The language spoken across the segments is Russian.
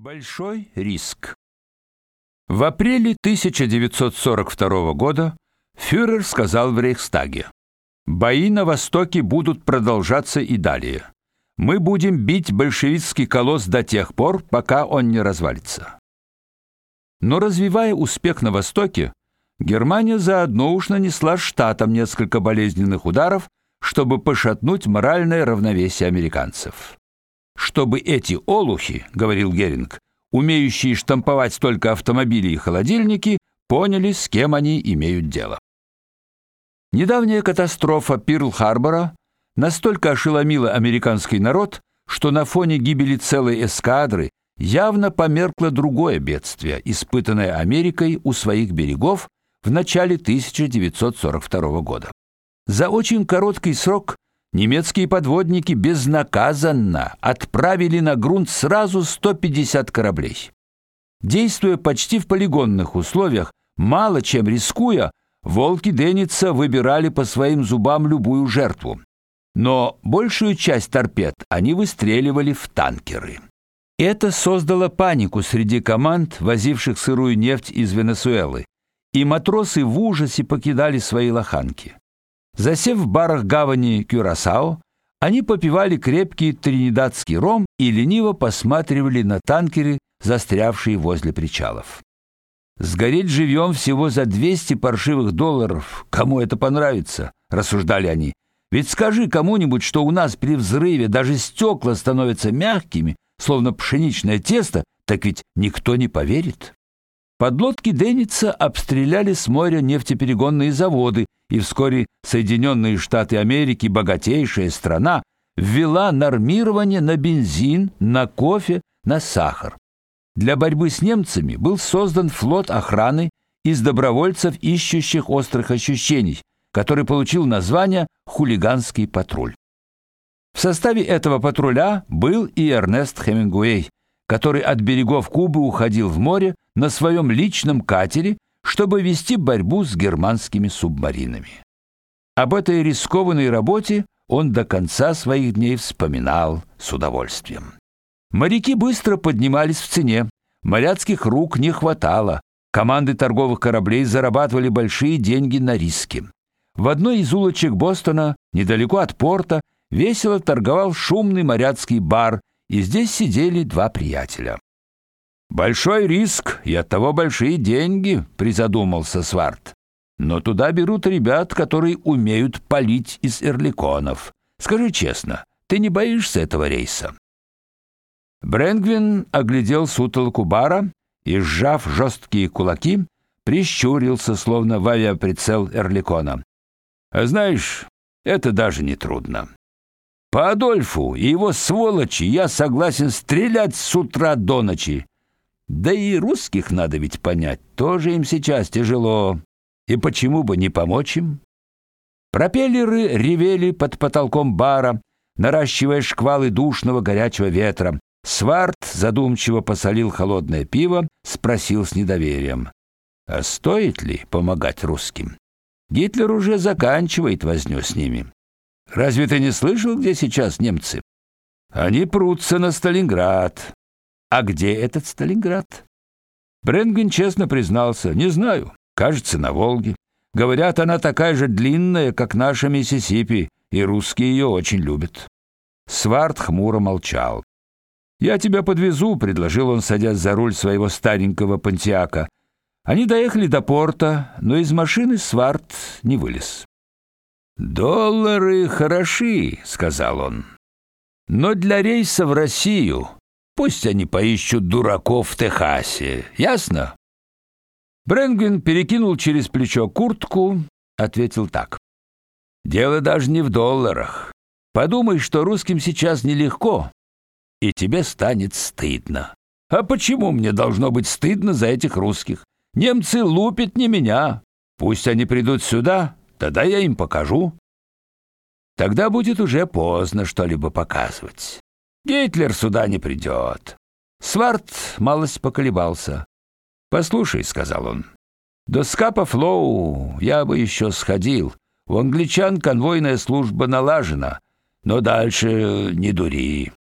Большой риск. В апреле 1942 года фюрер сказал в Рейхстаге: "Бои на востоке будут продолжаться и далее. Мы будем бить большевистский колосс до тех пор, пока он не развалится". Но развивая успех на востоке, Германия заодно уж нанесла штатам несколько болезненных ударов, чтобы пошатнуть моральное равновесие американцев чтобы эти олухи, говорил Геринг, умеющие штамповать только автомобили и холодильники, поняли, с кем они имеют дело. Недавняя катастрофа Пирл-Харбора настолько ошеломила американский народ, что на фоне гибели целой эскадры явно померкло другое бедствие, испытанное Америкой у своих берегов в начале 1942 года. За очень короткий срок немецкие подводники безнаказанно отправили на грунт сразу 150 кораблей. Действуя почти в полигонных условиях, мало чем рискуя, волки Деница выбирали по своим зубам любую жертву. Но большую часть торпед они выстреливали в танкеры. Это создало панику среди команд, возивших сырую нефть из Венесуэлы, и матросы в ужасе покидали свои лоханки. Засев в барах гавани Кюрасао, они попивали крепкий тринидадский ром и лениво посматривали на танкеры, застрявшие возле причалов. Сгореть живьем всего за 200 паршивых долларов. Кому это понравится, рассуждали они. Ведь скажи кому-нибудь, что у нас при взрыве даже стекла становятся мягкими, словно пшеничное тесто, так ведь никто не поверит. Подлодки Деница обстреляли с моря нефтеперегонные заводы, и вскоре Соединенные Штаты Америки, богатейшая страна, ввела нормирование на бензин, на кофе, на сахар. Для борьбы с немцами был создан флот охраны из добровольцев, ищущих острых ощущений, который получил название хулиганский патруль. В составе этого патруля был и Эрнест Хемингуэй, который от берегов Кубы уходил в море на своем личном катере, чтобы вести борьбу с германскими субмаринами. Об этой рискованной работе он до конца своих дней вспоминал с удовольствием. Моряки быстро поднимались в цене, моряцких рук не хватало, команды торговых кораблей зарабатывали большие деньги на риске. В одной из улочек Бостона, недалеко от порта, весело торговал шумный моряцкий бар, и здесь сидели два приятеля. Большой риск и оттого большие деньги, призадумался Сварт. Но туда берут ребят, которые умеют палить из эрликонов. Скажи честно, ты не боишься этого рейса? Брэнгвин оглядел сутолоку бара и, сжав жесткие кулаки, прищурился, словно в авиаприцел эрликона. А знаешь, это даже не трудно. По Адольфу и его сволочи я согласен стрелять с утра до ночи. Да и русских надо ведь понять, тоже им сейчас тяжело. И почему бы не помочь им? Пропеллеры ревели под потолком бара, наращивая шквалы душного горячего ветра. Сварт задумчиво посолил холодное пиво, спросил с недоверием: "А стоит ли помогать русским? Гитлер уже заканчивает возню с ними. Разве ты не слышал, где сейчас немцы? Они прутся на Сталинград. А где этот Сталинград? Бренгвин честно признался: "Не знаю. Кажется, на Волге. Говорят, она такая же длинная, как наша Миссисипи, и русские ее очень любят". Сварт хмуро молчал. "Я тебя подвезу", предложил он, садясь за руль своего старенького Понтиака. Они доехали до порта, но из машины Сварт не вылез. Доллары хороши, сказал он. Но для рейса в Россию пусть они поищут дураков в Техасе. Ясно? Бренгвин перекинул через плечо куртку, ответил так: Дело даже не в долларах. Подумай, что русским сейчас нелегко, и тебе станет стыдно. А почему мне должно быть стыдно за этих русских? Немцы лупят не меня. Пусть они придут сюда, Тогда я им покажу. Тогда будет уже поздно что-либо показывать. Гитлер сюда не придет. Сварт малость поколебался. "Послушай", сказал он. "До Скапа Флоу я бы еще сходил. У англичан конвойная служба налажена, но дальше не дури.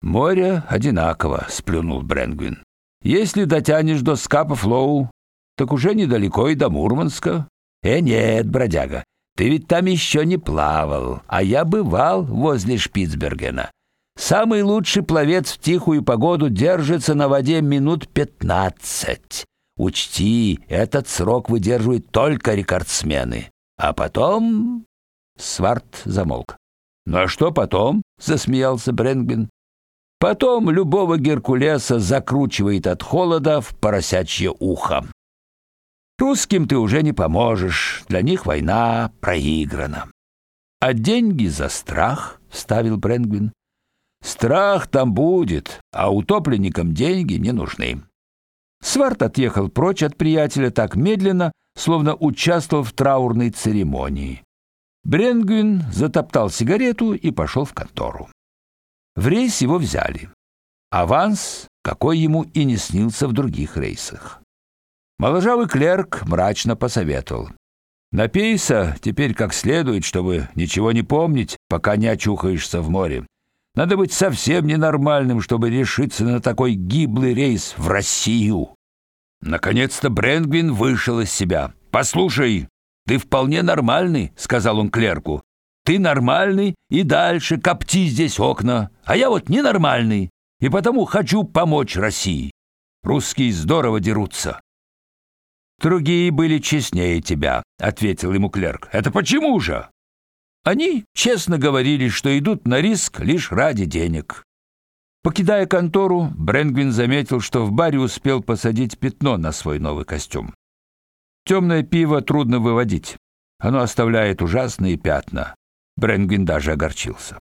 Море одинаково, сплюнул Бренгвин. Если дотянешь до Скапа-Флоу, так уже недалеко и до Мурманска. Э, нет, бродяга, ты ведь там еще не плавал, а я бывал возле Шпицбергена. Самый лучший пловец в тихую погоду держится на воде минут пятнадцать. Учти, этот срок выдерживают только рекордсмены. А потом Сварт замолк. "Ну а что потом?" засмеялся Бренгбин. "Потом любого Геркулеса закручивает от холода в поросячье ухо. Русским ты уже не поможешь, для них война проиграна. А деньги за страх, вставил Бренгвин. Страх там будет, а утопленникам деньги не нужны. Сварт отъехал прочь от приятеля так медленно, словно участвовал в траурной церемонии. Бренгвин затоптал сигарету и пошел в контору. В рейс его взяли. Аванс, какой ему и не снился в других рейсах. Моложавый клерк мрачно посоветовал: "Напейся теперь как следует, чтобы ничего не помнить, пока не очухаешься в море. Надо быть совсем ненормальным, чтобы решиться на такой гиблый рейс в Россию". Наконец-то Бренгвин вышел из себя. "Послушай, ты вполне нормальный", сказал он клерку. "Ты нормальный и дальше копти здесь окна, а я вот ненормальный, и потому хочу помочь России. Русские здорово дерутся. Другие были честнее тебя, ответил ему клерк. Это почему же? Они честно говорили, что идут на риск лишь ради денег. Покидая контору, Бренгвин заметил, что в баре успел посадить пятно на свой новый костюм. Темное пиво трудно выводить. Оно оставляет ужасные пятна. Бренгвин даже огорчился.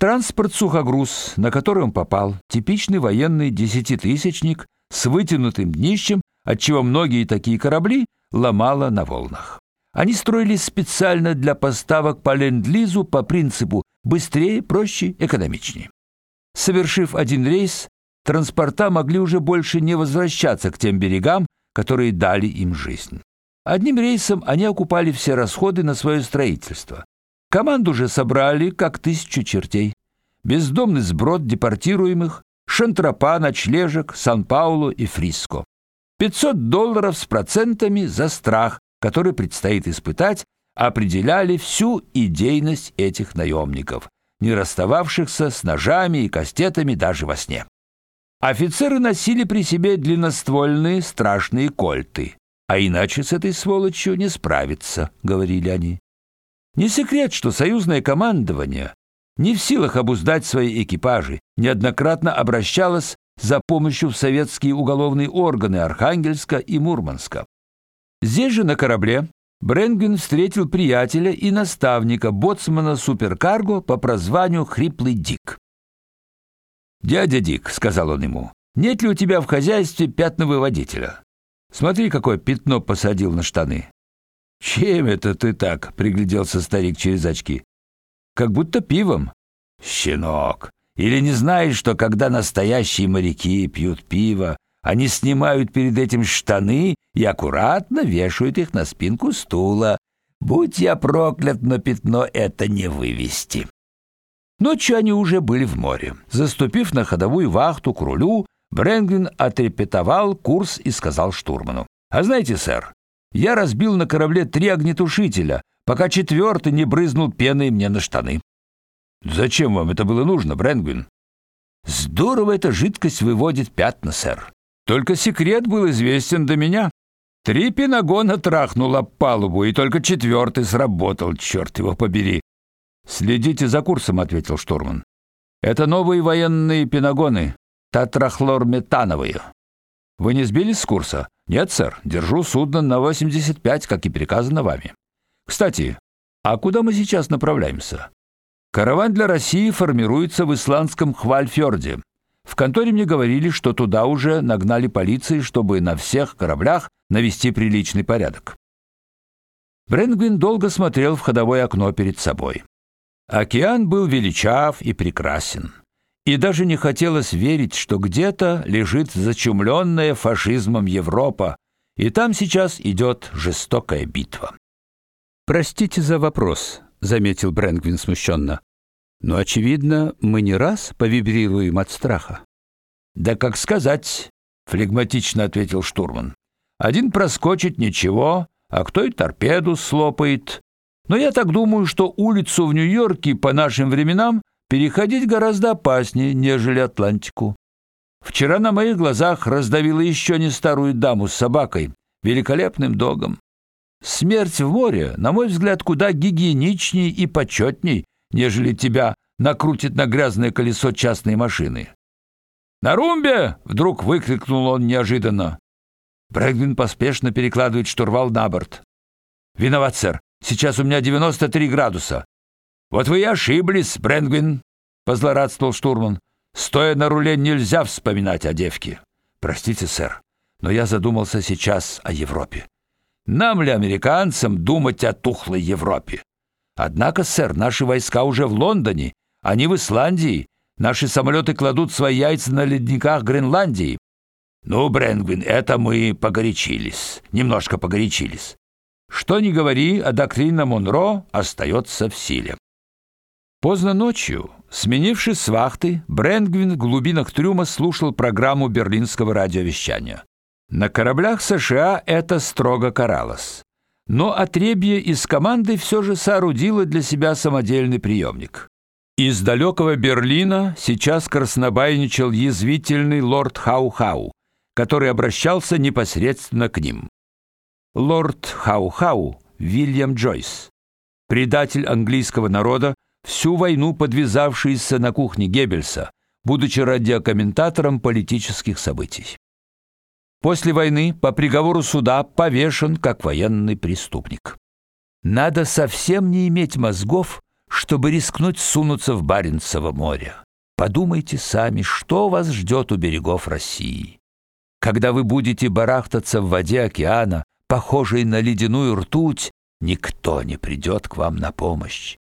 Транспорт сухогруз, на который он попал, типичный военный десятитысячник с вытянутым днищем отчего многие такие корабли ломало на волнах. Они строились специально для поставок по ленд-лизу по принципу быстрее, проще, экономичнее. Совершив один рейс, транспорта могли уже больше не возвращаться к тем берегам, которые дали им жизнь. Одним рейсом они окупали все расходы на свое строительство. Команду же собрали как тысячу чертей. Бездомный сброд депортируемых, шантропа, ночлежек, Сан-Паулу и Фриско. 500 долларов с процентами за страх, который предстоит испытать, определяли всю идейность этих наемников, не расстававшихся с ножами и кастетами даже во сне. Офицеры носили при себе длинноствольные страшные кольты, а иначе с этой сволочью не справиться, говорили они. Не секрет, что союзное командование не в силах обуздать свои экипажи, неоднократно обращалось за помощью в советские уголовные органы Архангельска и Мурманска. Здесь же на корабле Бренгвин встретил приятеля и наставника боцмана суперкарго по прозванию Хриплый Дик. "Дядя Дик", сказал он ему. "Нет ли у тебя в хозяйстве пятновыводителя? Смотри, какое пятно посадил на штаны". "Чем это ты так?" пригляделся старик через очки. "Как будто пивом". "Щенок, или не знаешь, что когда настоящие моряки пьют пиво, они снимают перед этим штаны и аккуратно вешают их на спинку стула. Будь я проклят, но пятно это не вывести. Ночью они уже были в море. Заступив на ходовую вахту к рулю, Бренгвин отрепетовал курс и сказал штурману: "А знаете, сэр, я разбил на корабле три огнетушителя, пока четвертый не брызнул пеной мне на штаны". Зачем вам это было нужно, Брэнгвин? Здорово эта жидкость выводит пятна, сэр. Только секрет был известен до меня. Три пинагона трахнула палубу, и только четвертый сработал, черт его побери. Следите за курсом, ответил штурман. Это новые военные пинагоны, татрахлорметановые. Вы не сбились с курса? Нет, сэр. Держу судно на 85, как и приказано вами. Кстати, а куда мы сейчас направляемся? Караван для России формируется в исландском Хвальфьорде. В конторе мне говорили, что туда уже нагнали полиции, чтобы на всех кораблях навести приличный порядок. Бренгвин долго смотрел в ходовое окно перед собой. Океан был величав и прекрасен, и даже не хотелось верить, что где-то лежит зачумленная фашизмом Европа, и там сейчас идет жестокая битва. Простите за вопрос, заметил Брэнгвин смущенно. Но очевидно, мы не раз повибрируем от страха. Да как сказать, флегматично ответил штурман. Один проскочит ничего, а кто и торпеду слопает. Но я так думаю, что улицу в Нью-Йорке по нашим временам переходить гораздо опаснее, нежели Атлантику. Вчера на моих глазах раздавила еще не старую даму с собакой, великолепным догом. Смерть в море, на мой взгляд, куда гигиеничней и почетней, нежели тебя накрутит на грязное колесо частной машины. На румбе, вдруг выкрикнул он неожиданно. Брэгвин поспешно перекладывает штурвал на борт. Виноват, сэр. Сейчас у меня 93 градуса. Вот вы и ошиблись, Брэнгвин, позлорадствовал штурман. Стоя на руле нельзя вспоминать о девке. Простите, сэр, но я задумался сейчас о Европе. Нам ли американцам думать о тухлой Европе? Однако, сэр, наши войска уже в Лондоне, они в Исландии. Наши самолеты кладут свои яйца на ледниках Гренландии. Ну, Брэнгвин, это мы погорячились. Немножко погорячились. Что ни говори, а доктрина Монро остается в силе. Поздно ночью, сменившись с вахты, Брэнгвин в глубинах трюма слушал программу берлинского радиовещания. На кораблях США это строго каралось. Но отребье из команды все же соорудило для себя самодельный приемник. Из далекого Берлина сейчас краснобайничал язвительный лорд Хау-Хау, который обращался непосредственно к ним. Лорд Хау-Хау, Вильям Джойс, предатель английского народа, всю войну подвязавшийся на кухне Геббельса, будучи радиокомментатором политических событий. После войны по приговору суда повешен как военный преступник. Надо совсем не иметь мозгов, чтобы рискнуть сунуться в Баренцево море. Подумайте сами, что вас ждет у берегов России. Когда вы будете барахтаться в воде океана, похожей на ледяную ртуть, никто не придет к вам на помощь.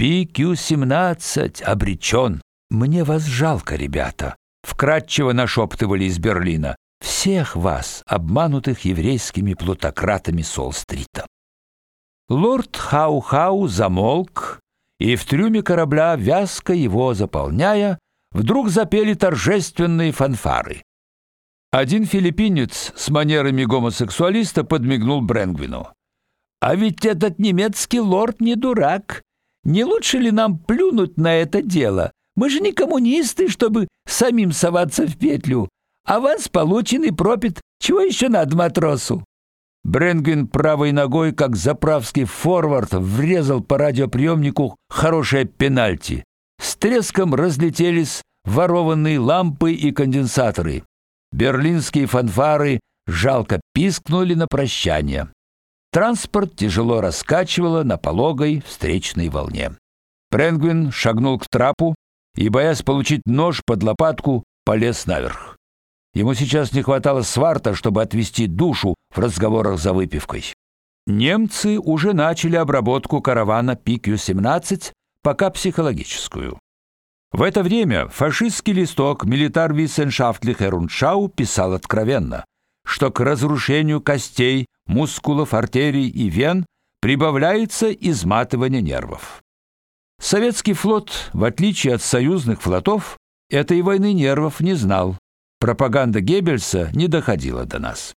PQ-17 обречен. Мне вас жалко, ребята, вкратчиво нашептывали из Берлина всех вас, обманутых еврейскими плутократами Сол-стрита. Лорд Хау-Хау замолк, и в трюме корабля, вязко его заполняя, вдруг запели торжественные фанфары. Один филиппинец с манерами гомосексуалиста подмигнул Брэнгвину. А ведь этот немецкий лорд не дурак. Не лучше ли нам плюнуть на это дело? Мы же не коммунисты, чтобы самим соваться в петлю. Аванс получен и пропит. Чего еще надо матросу? Бренгвин правой ногой, как заправский форвард, врезал по радиоприемнику хорошее пенальти. С треском разлетелись ворованные лампы и конденсаторы. Берлинские фанфары жалко пискнули на прощание. Транспорт тяжело раскачивало на пологой встречной волне. Бренгвин шагнул к трапу и, боясь получить нож под лопатку, полез наверх. Ему сейчас не хватало сварта, чтобы отвести душу в разговорах за выпивкой. Немцы уже начали обработку каравана PQ-17, пока психологическую. В это время фашистский листок Militar Wissenschaftliche Rundschau писал откровенно, что к разрушению костей, мускулов, артерий и вен прибавляется изматывание нервов. Советский флот, в отличие от союзных флотов, этой войны нервов не знал. Пропаганда Геббельса не доходила до нас.